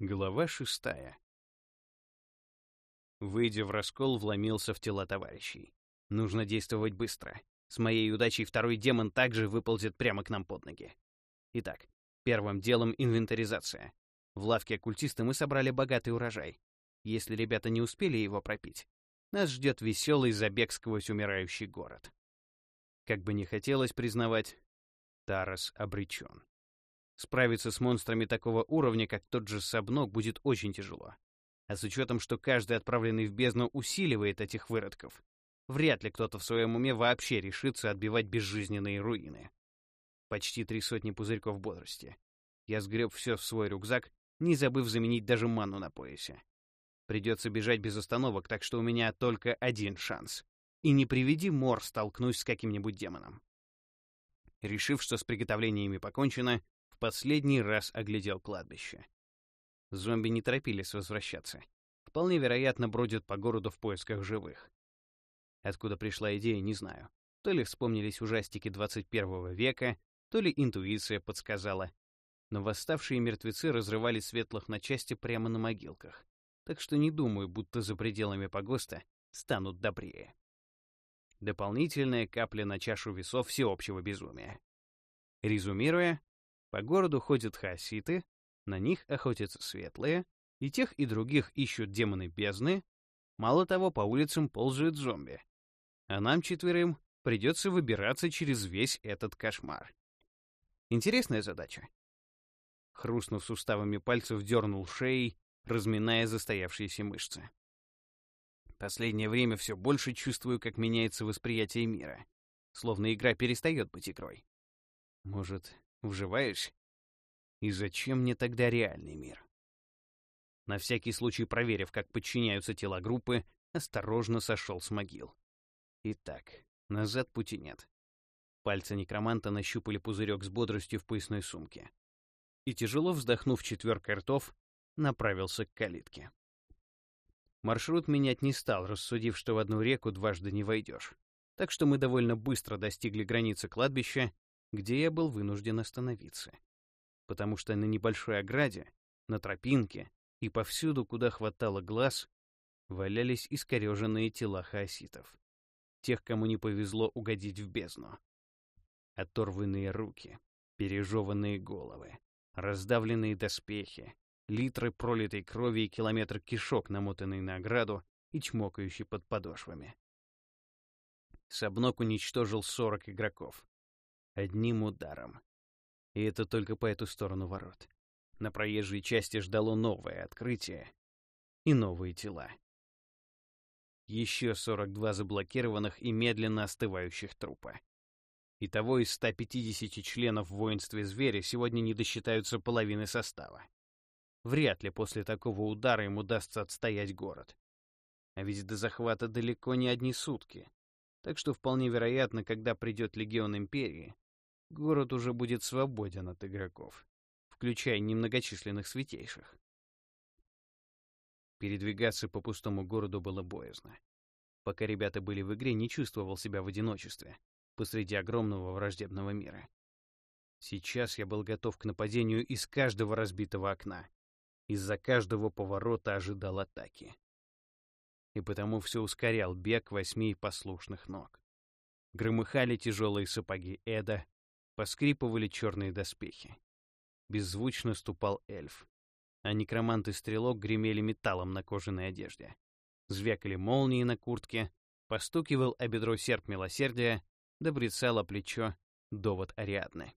Глава шестая. Выйдя в раскол, вломился в тела товарищей. Нужно действовать быстро. С моей удачей второй демон также выползет прямо к нам под ноги. Итак, первым делом инвентаризация. В лавке оккультиста мы собрали богатый урожай. Если ребята не успели его пропить, нас ждет веселый забег сквозь умирающий город. Как бы не хотелось признавать, Тарас обречен. Справиться с монстрами такого уровня, как тот же Сабнок, будет очень тяжело. А с учетом, что каждый отправленный в бездну усиливает этих выродков, вряд ли кто-то в своем уме вообще решится отбивать безжизненные руины. Почти три сотни пузырьков бодрости. Я сгреб все в свой рюкзак, не забыв заменить даже ману на поясе. Придется бежать без остановок, так что у меня только один шанс. И не приведи мор, столкнусь с каким-нибудь демоном. Решив, что с приготовлениями покончено, последний раз оглядел кладбище. Зомби не торопились возвращаться. Вполне вероятно, бродят по городу в поисках живых. Откуда пришла идея, не знаю. То ли вспомнились ужастики 21 века, то ли интуиция подсказала. Но восставшие мертвецы разрывали светлых на части прямо на могилках. Так что не думаю, будто за пределами погоста станут добрее. Дополнительная капля на чашу весов всеобщего безумия. Резюмируя, по городу ходят хаоситы, на них охотятся светлые, и тех, и других ищут демоны бездны. Мало того, по улицам ползают зомби. А нам четверым придется выбираться через весь этот кошмар. Интересная задача. Хрустнув суставами пальцев, дернул шеей, разминая застоявшиеся мышцы. Последнее время все больше чувствую, как меняется восприятие мира. Словно игра перестает быть игрой. Может, Вживаюсь? И зачем мне тогда реальный мир? На всякий случай проверив, как подчиняются тела группы, осторожно сошел с могил. Итак, назад пути нет. Пальцы некроманта нащупали пузырек с бодростью в поясной сумке. И, тяжело вздохнув четверкой ртов, направился к калитке. Маршрут менять не стал, рассудив, что в одну реку дважды не войдешь. Так что мы довольно быстро достигли границы кладбища где я был вынужден остановиться. Потому что на небольшой ограде, на тропинке и повсюду, куда хватало глаз, валялись искореженные тела хаоситов. Тех, кому не повезло угодить в бездну. Оторванные руки, пережеванные головы, раздавленные доспехи, литры пролитой крови и километр кишок, намотанный на ограду и чмокающий под подошвами. Сабнок уничтожил 40 игроков, Одним ударом. И это только по эту сторону ворот. На проезжей части ждало новое открытие и новые тела. Еще 42 заблокированных и медленно остывающих трупа. Итого из 150 членов в воинстве зверя сегодня не досчитаются половины состава. Вряд ли после такого удара им удастся отстоять город. А ведь до захвата далеко не одни сутки. Так что вполне вероятно, когда придет Легион Империи, город уже будет свободен от игроков, включая немногочисленных святейших. Передвигаться по пустому городу было боязно. Пока ребята были в игре, не чувствовал себя в одиночестве, посреди огромного враждебного мира. Сейчас я был готов к нападению из каждого разбитого окна. Из-за каждого поворота ожидал атаки. И потому все ускорял бег восьми послушных ног. Громыхали тяжелые сапоги Эда, Поскрипывали черные доспехи. Беззвучно ступал эльф. А некромант и стрелок гремели металлом на кожаной одежде. Звякали молнии на куртке, постукивал о бедро серп милосердия, да брецало плечо довод Ариадны.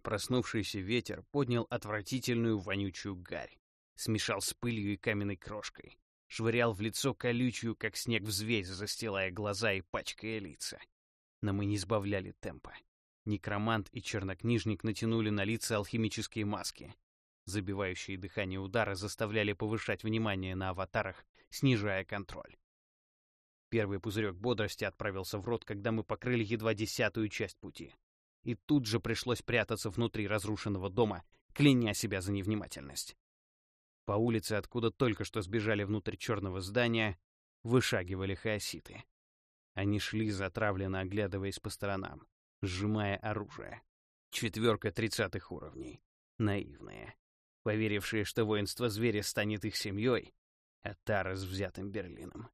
Проснувшийся ветер поднял отвратительную вонючую гарь, смешал с пылью и каменной крошкой, швырял в лицо колючую, как снег взвесь, застилая глаза и пачкая лица но мы не сбавляли темпа. Некромант и чернокнижник натянули на лица алхимические маски. Забивающие дыхание удары заставляли повышать внимание на аватарах, снижая контроль. Первый пузырек бодрости отправился в рот, когда мы покрыли едва десятую часть пути. И тут же пришлось прятаться внутри разрушенного дома, кляня себя за невнимательность. По улице, откуда только что сбежали внутрь черного здания, вышагивали хаоситы. Они шли, затравленно оглядываясь по сторонам, сжимая оружие. Четверка тридцатых уровней. Наивные. поверившие, что воинство зверя станет их семьей, а Тарас взятым Берлином.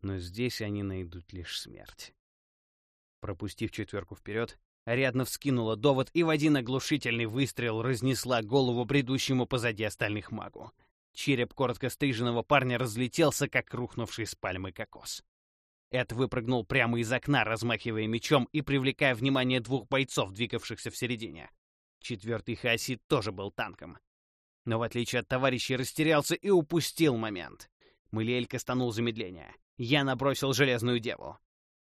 Но здесь они найдут лишь смерть. Пропустив четверку вперед, Ариадна вскинула довод и в один оглушительный выстрел разнесла голову бредущему позади остальных магу. Череп коротко стриженного парня разлетелся, как рухнувший с пальмы кокос. Эд выпрыгнул прямо из окна, размахивая мечом и привлекая внимание двух бойцов, двигавшихся в середине. Четвертый хаосит тоже был танком. Но в отличие от товарищей растерялся и упустил момент. Мылиэль костанул замедление. Я набросил железную деву.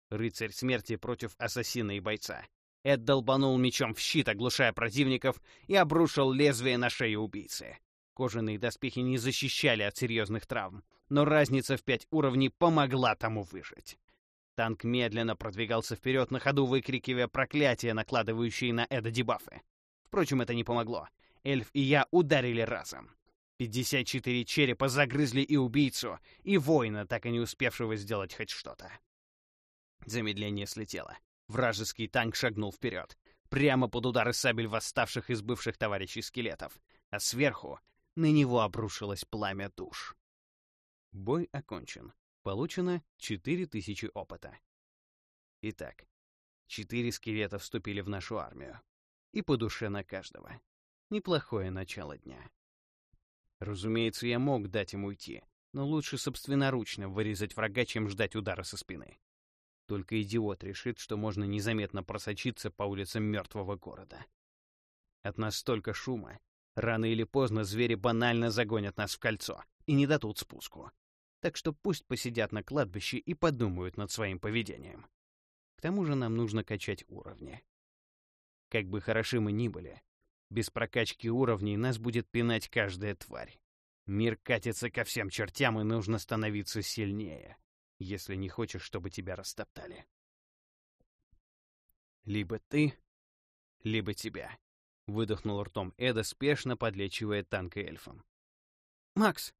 Рыцарь смерти против ассасина и бойца. Эд долбанул мечом в щит, оглушая противников, и обрушил лезвие на шею убийцы. Кожаные доспехи не защищали от серьезных травм, но разница в пять уровней помогла тому выжить. Танк медленно продвигался вперед, на ходу выкрикивая проклятия, накладывающие на Эда дебафы. Впрочем, это не помогло. Эльф и я ударили разом. 54 черепа загрызли и убийцу, и воина, так и не успевшего сделать хоть что-то. Замедление слетело. Вражеский танк шагнул вперед, прямо под удары сабель восставших из бывших товарищей скелетов, а сверху на него обрушилось пламя душ. Бой окончен. Получено 4000 опыта. Итак, четыре скелета вступили в нашу армию. И по душе на каждого. Неплохое начало дня. Разумеется, я мог дать им уйти, но лучше собственноручно вырезать врага, чем ждать удара со спины. Только идиот решит, что можно незаметно просочиться по улицам мертвого города. От нас столько шума. Рано или поздно звери банально загонят нас в кольцо и не дадут спуску. Так что пусть посидят на кладбище и подумают над своим поведением. К тому же нам нужно качать уровни. Как бы хороши мы ни были, без прокачки уровней нас будет пинать каждая тварь. Мир катится ко всем чертям, и нужно становиться сильнее, если не хочешь, чтобы тебя растоптали. Либо ты, либо тебя. Выдохнул ртом Эда, спешно подлечивая танк эльфом. «Макс,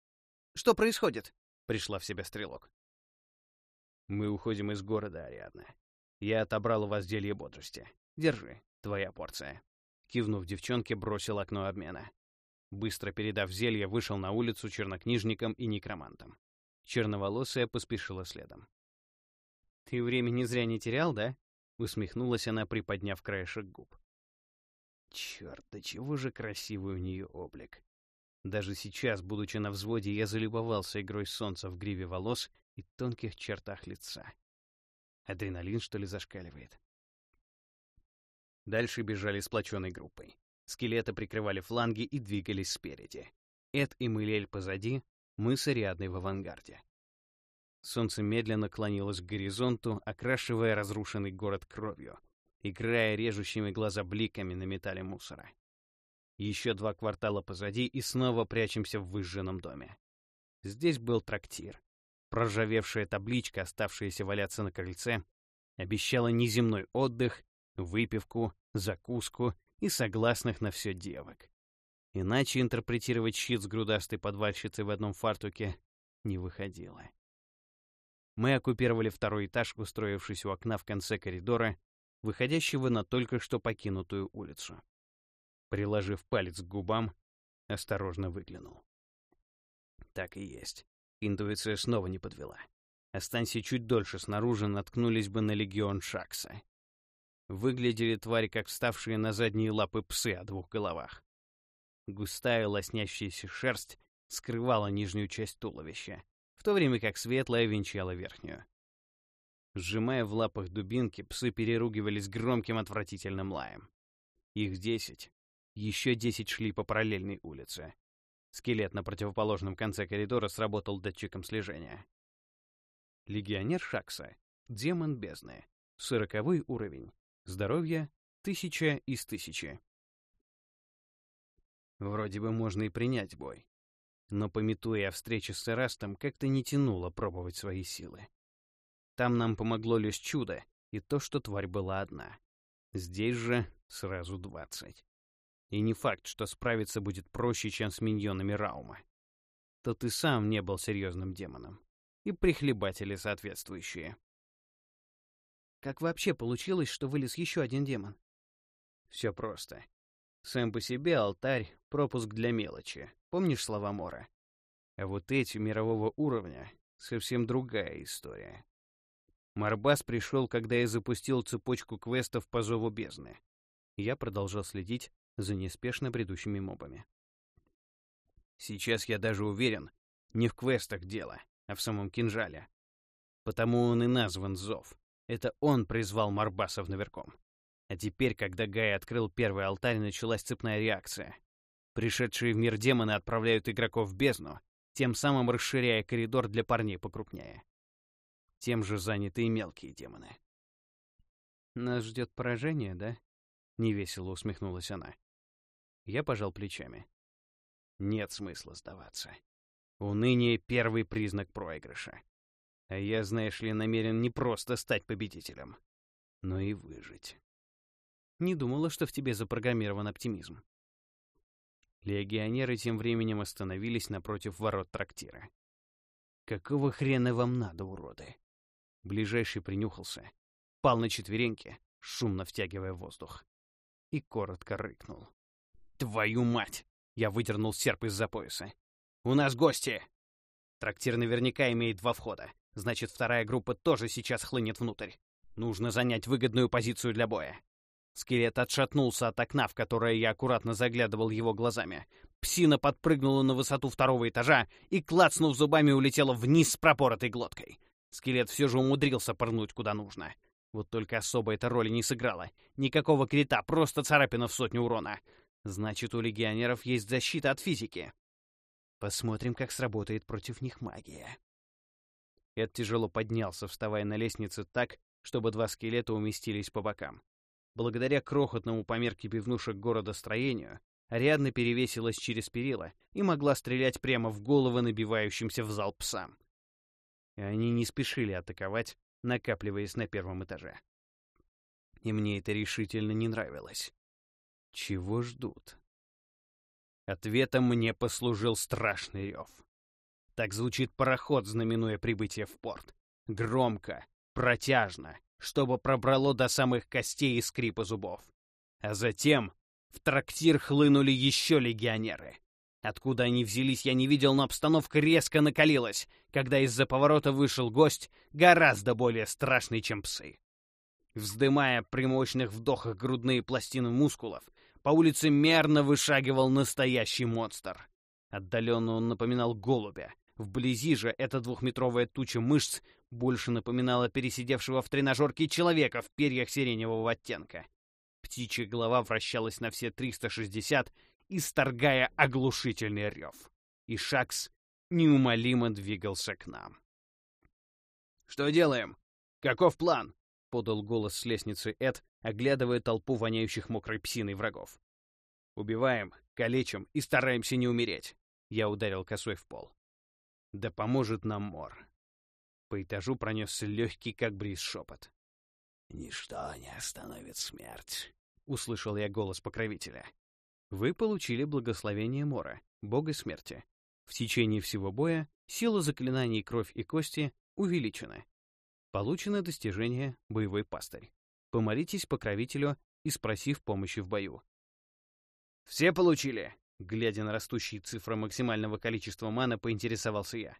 что происходит?» — пришла в себя стрелок. «Мы уходим из города, Ариадна. Я отобрал у вас зелье бодрости. Держи, твоя порция». Кивнув девчонке, бросил окно обмена. Быстро передав зелье, вышел на улицу чернокнижникам и некромантам. Черноволосая поспешила следом. «Ты времени зря не терял, да?» — усмехнулась она, приподняв краешек губ. Черт, да чего же красивый у нее облик. Даже сейчас, будучи на взводе, я залюбовался игрой солнца в гриве волос и тонких чертах лица. Адреналин, что ли, зашкаливает? Дальше бежали сплоченной группой. Скелеты прикрывали фланги и двигались спереди. Эд и Мылель позади, мы с Ариадной в авангарде. Солнце медленно клонилось к горизонту, окрашивая разрушенный город кровью — играя режущими глаза бликами на металле мусора. Еще два квартала позади и снова прячемся в выжженном доме. Здесь был трактир. Проржавевшая табличка, оставшаяся валяться на крыльце, обещала неземной отдых, выпивку, закуску и согласных на все девок. Иначе интерпретировать щит с грудастой подвальщицей в одном фартуке не выходило. Мы оккупировали второй этаж, устроившись у окна в конце коридора, выходящего на только что покинутую улицу. Приложив палец к губам, осторожно выглянул. Так и есть. Интуиция снова не подвела. Останься чуть дольше снаружи, наткнулись бы на легион Шакса. Выглядели твари, как вставшие на задние лапы псы о двух головах. Густая лоснящаяся шерсть скрывала нижнюю часть туловища, в то время как светлая венчала верхнюю. Сжимая в лапах дубинки, псы переругивались громким отвратительным лаем. Их десять. Еще десять шли по параллельной улице. Скелет на противоположном конце коридора сработал датчиком слежения. Легионер Шакса. Демон бездны. Сороковой уровень. Здоровье — тысяча из тысячи. Вроде бы можно и принять бой. Но, пометуя о встрече с Эрастом, как-то не тянуло пробовать свои силы. Там нам помогло лишь чудо и то, что тварь была одна. Здесь же сразу двадцать. И не факт, что справиться будет проще, чем с миньонами Раума. То ты сам не был серьезным демоном. И прихлебатели соответствующие. Как вообще получилось, что вылез еще один демон? Все просто. Сам по себе алтарь — пропуск для мелочи. Помнишь слова Мора? А вот эти мирового уровня — совсем другая история. Марбас пришел, когда я запустил цепочку квестов по зову бездны. Я продолжал следить за неспешно бредущими мобами. Сейчас я даже уверен, не в квестах дело, а в самом кинжале. Потому он и назван Зов. Это он призвал Марбасов наверхом. А теперь, когда Гай открыл первый алтарь, началась цепная реакция. Пришедшие в мир демоны отправляют игроков в бездну, тем самым расширяя коридор для парней покрупнее. Тем же заняты и мелкие демоны. «Нас ждет поражение, да?» — невесело усмехнулась она. Я пожал плечами. Нет смысла сдаваться. Уныние — первый признак проигрыша. А я, знаешь ли, намерен не просто стать победителем, но и выжить. Не думала, что в тебе запрограммирован оптимизм. Легионеры тем временем остановились напротив ворот трактира. «Какого хрена вам надо, уроды?» Ближайший принюхался, пал на четвереньки, шумно втягивая воздух, и коротко рыкнул. «Твою мать!» — я выдернул серп из-за пояса. «У нас гости!» Трактир наверняка имеет два входа, значит, вторая группа тоже сейчас хлынет внутрь. Нужно занять выгодную позицию для боя. Скелет отшатнулся от окна, в которое я аккуратно заглядывал его глазами. Псина подпрыгнула на высоту второго этажа и, клацнув зубами, улетела вниз с пропоротой глоткой. Скелет все же умудрился пырнуть куда нужно. Вот только особо эта роль не сыграла. Никакого крита, просто царапина в сотню урона. Значит, у легионеров есть защита от физики. Посмотрим, как сработает против них магия. Эд тяжело поднялся, вставая на лестнице так, чтобы два скелета уместились по бокам. Благодаря крохотному по мерке пивнушек города строению, Ариадна перевесилась через перила и могла стрелять прямо в головы набивающимся в зал псам. И они не спешили атаковать, накапливаясь на первом этаже. И мне это решительно не нравилось. Чего ждут? Ответом мне послужил страшный рев. Так звучит пароход, знаменуя прибытие в порт. Громко, протяжно, чтобы пробрало до самых костей и скрипа зубов. А затем в трактир хлынули еще легионеры. Откуда они взялись, я не видел, но обстановка резко накалилась, когда из-за поворота вышел гость, гораздо более страшный, чем псы. Вздымая при мощных вдохах грудные пластины мускулов, по улице мерно вышагивал настоящий монстр. Отдаленно он напоминал голубя. Вблизи же эта двухметровая туча мышц больше напоминала пересидевшего в тренажерке человека в перьях сиреневого оттенка. Птичья голова вращалась на все 360, исторгая оглушительный рев. И Шакс неумолимо двигался к нам. «Что делаем? Каков план?» — подал голос с лестницы Эд, оглядывая толпу воняющих мокрой псиной врагов. «Убиваем, калечим и стараемся не умереть», — я ударил косой в пол. «Да поможет нам Мор». По этажу пронесся легкий, как бриз, шепот. «Ничто не остановит смерть», — услышал я голос покровителя. Вы получили благословение Мора, бога смерти. В течение всего боя сила заклинаний кровь и кости увеличена. Получено достижение боевой пастырь. Помолитесь покровителю и спросив помощи в бою. «Все получили?» Глядя на растущие цифры максимального количества мана, поинтересовался я.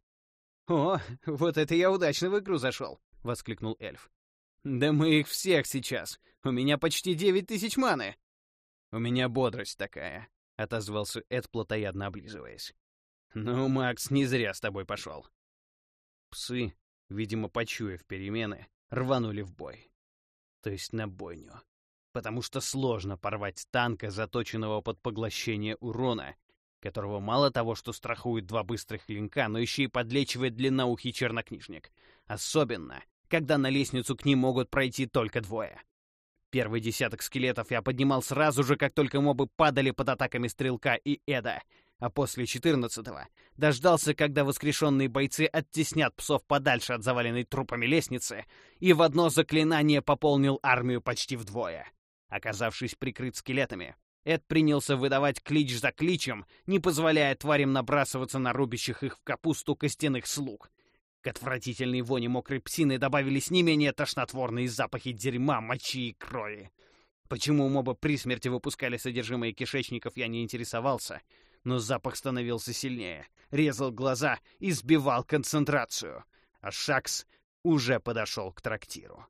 «О, вот это я удачно в игру зашел!» — воскликнул эльф. «Да мы их всех сейчас! У меня почти девять тысяч маны!» «У меня бодрость такая», — отозвался Эд, плотоядно облизываясь. «Ну, Макс, не зря с тобой пошел». Псы, видимо, почуяв перемены, рванули в бой то есть на бойню. Потому что сложно порвать танка, заточенного под поглощение урона, которого мало того, что страхует два быстрых клинка, но еще и подлечивает длинноухий чернокнижник. Особенно, когда на лестницу к ним могут пройти только двое. Первый десяток скелетов я поднимал сразу же, как только мобы падали под атаками Стрелка и Эда, а после четырнадцатого дождался, когда воскрешенные бойцы оттеснят псов подальше от заваленной трупами лестницы, и в одно заклинание пополнил армию почти вдвое. Оказавшись прикрыт скелетами, Эд принялся выдавать клич за кличем, не позволяя тварям набрасываться на рубящих их в капусту костяных слуг. К отвратительной воне мокрой псины добавились не менее тошнотворные запахи дерьма, мочи и крови. Почему моба при смерти выпускали содержимое кишечников, я не интересовался, но запах становился сильнее, резал глаза и сбивал концентрацию, а Шакс уже подошел к трактиру.